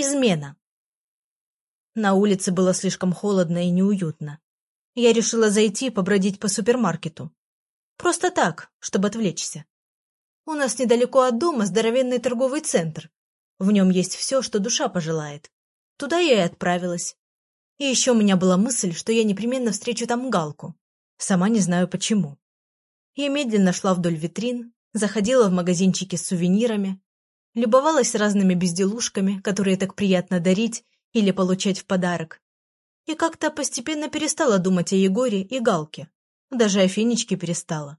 Измена. На улице было слишком холодно и неуютно. Я решила зайти побродить по супермаркету. Просто так, чтобы отвлечься. У нас недалеко от дома здоровенный торговый центр. В нем есть все, что душа пожелает. Туда я и отправилась. И еще у меня была мысль, что я непременно встречу там Галку. Сама не знаю почему. Я медленно шла вдоль витрин, заходила в магазинчики с сувенирами, любовалась разными безделушками, которые так приятно дарить или получать в подарок. И как-то постепенно перестала думать о Егоре и Галке. Даже о Фенечке перестала.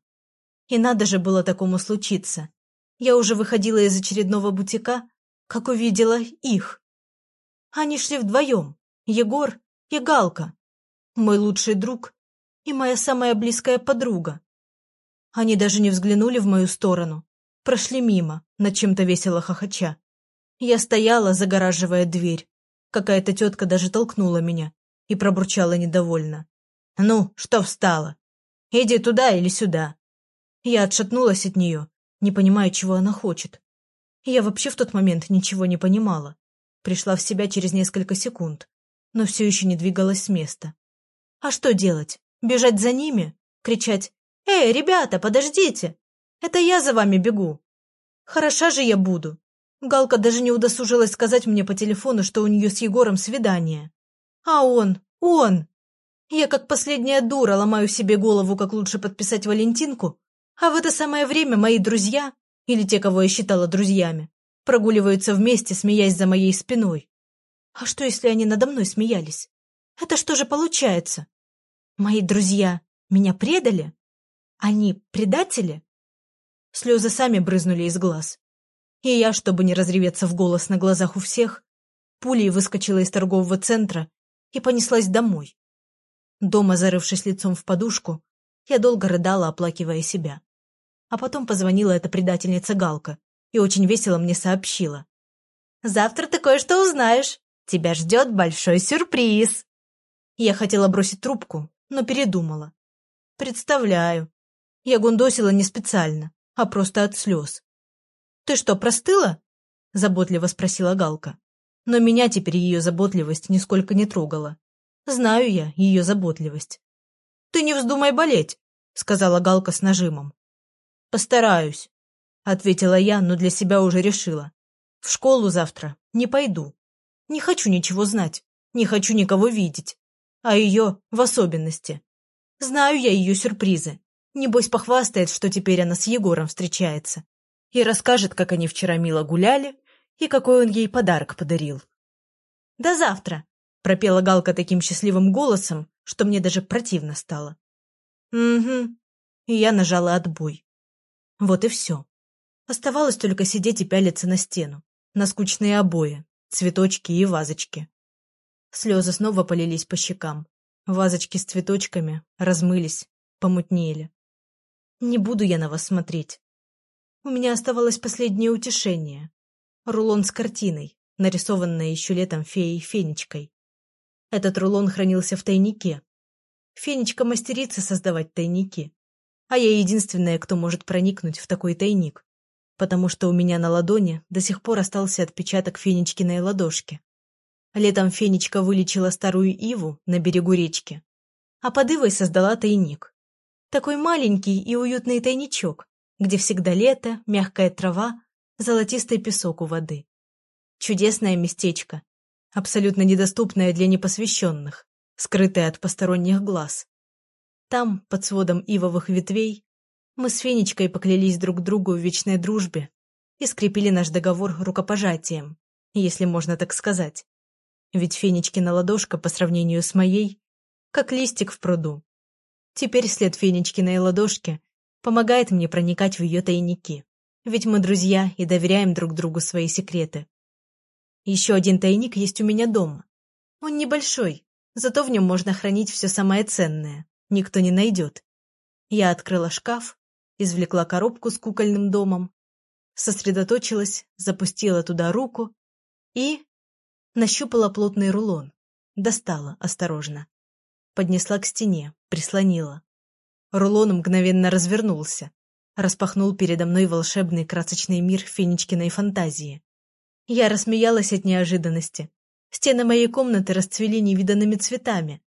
И надо же было такому случиться. Я уже выходила из очередного бутика, как увидела их. Они шли вдвоем. Егор и Галка. Мой лучший друг и моя самая близкая подруга. Они даже не взглянули в мою сторону. Прошли мимо, над чем-то весело хохоча. Я стояла, загораживая дверь. Какая-то тетка даже толкнула меня и пробурчала недовольно. «Ну, что встала? Иди туда или сюда?» Я отшатнулась от нее, не понимая, чего она хочет. Я вообще в тот момент ничего не понимала. Пришла в себя через несколько секунд, но все еще не двигалась с места. А что делать? Бежать за ними? Кричать «Эй, ребята, подождите! Это я за вами бегу!» Хороша же я буду. Галка даже не удосужилась сказать мне по телефону, что у нее с Егором свидание. А он, он! Я как последняя дура ломаю себе голову, как лучше подписать Валентинку, а в это самое время мои друзья, или те, кого я считала друзьями, прогуливаются вместе, смеясь за моей спиной. А что, если они надо мной смеялись? Это что же получается? Мои друзья меня предали? Они предатели? Слезы сами брызнули из глаз. И я, чтобы не разреветься в голос на глазах у всех, пулей выскочила из торгового центра и понеслась домой. Дома, зарывшись лицом в подушку, я долго рыдала, оплакивая себя. А потом позвонила эта предательница Галка и очень весело мне сообщила. «Завтра ты кое-что узнаешь. Тебя ждет большой сюрприз!» Я хотела бросить трубку, но передумала. Представляю. Я гундосила не специально, а просто от слез. «Ты что, простыла?» — заботливо спросила Галка. Но меня теперь ее заботливость нисколько не трогала. Знаю я ее заботливость. «Ты не вздумай болеть», — сказала Галка с нажимом. «Постараюсь», — ответила я, но для себя уже решила. «В школу завтра не пойду. Не хочу ничего знать, не хочу никого видеть. А ее в особенности. Знаю я ее сюрпризы. Небось похвастает, что теперь она с Егором встречается. И расскажет, как они вчера мило гуляли, и какой он ей подарок подарил. «До завтра!» — пропела Галка таким счастливым голосом, что мне даже противно стало. «Угу». И я нажала отбой. Вот и все. Оставалось только сидеть и пялиться на стену, на скучные обои, цветочки и вазочки. Слезы снова полились по щекам. Вазочки с цветочками размылись, помутнели. Не буду я на вас смотреть. У меня оставалось последнее утешение. Рулон с картиной, нарисованной еще летом феей Фенечкой. Этот рулон хранился в тайнике. Фенечка мастерица создавать тайники. А я единственная, кто может проникнуть в такой тайник, потому что у меня на ладони до сих пор остался отпечаток Фенечкиной ладошки. Летом Фенечка вылечила старую иву на берегу речки, а под ивой создала тайник. Такой маленький и уютный тайничок, где всегда лето, мягкая трава, золотистый песок у воды. Чудесное местечко, абсолютно недоступное для непосвященных, скрытое от посторонних глаз. Там, под сводом ивовых ветвей, мы с Фенечкой поклялись друг другу в вечной дружбе и скрепили наш договор рукопожатием, если можно так сказать. Ведь Фенечкина ладошка по сравнению с моей, как листик в пруду. Теперь след Фенечкиной ладошки помогает мне проникать в ее тайники. Ведь мы друзья и доверяем друг другу свои секреты. Еще один тайник есть у меня дома. Он небольшой, зато в нем можно хранить все самое ценное никто не найдет. Я открыла шкаф, извлекла коробку с кукольным домом, сосредоточилась, запустила туда руку и... Нащупала плотный рулон, достала осторожно. Поднесла к стене, прислонила. Рулон мгновенно развернулся, распахнул передо мной волшебный красочный мир Фенечкиной фантазии. Я рассмеялась от неожиданности. Стены моей комнаты расцвели невиданными цветами.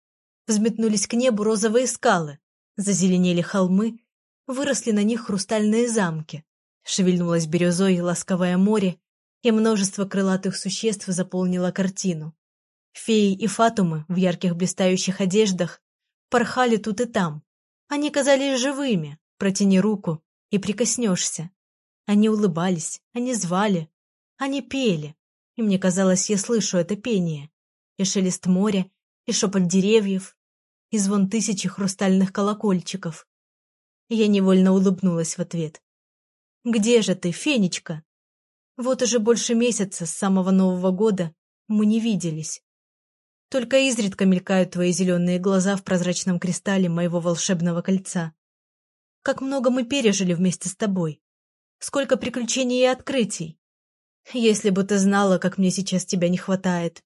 Взметнулись к небу розовые скалы, зазеленели холмы, выросли на них хрустальные замки. Шевельнулось бирюзой ласковое море, и множество крылатых существ заполнило картину. Феи и фатумы в ярких блистающих одеждах порхали тут и там. Они казались живыми, протяни руку и прикоснешься. Они улыбались, они звали, они пели, и мне казалось, я слышу это пение, и шелест моря, и шепот деревьев, и звон тысячи хрустальных колокольчиков. Я невольно улыбнулась в ответ. «Где же ты, Фенечка?» Вот уже больше месяца с самого Нового года мы не виделись. Только изредка мелькают твои зеленые глаза в прозрачном кристалле моего волшебного кольца. Как много мы пережили вместе с тобой. Сколько приключений и открытий. Если бы ты знала, как мне сейчас тебя не хватает.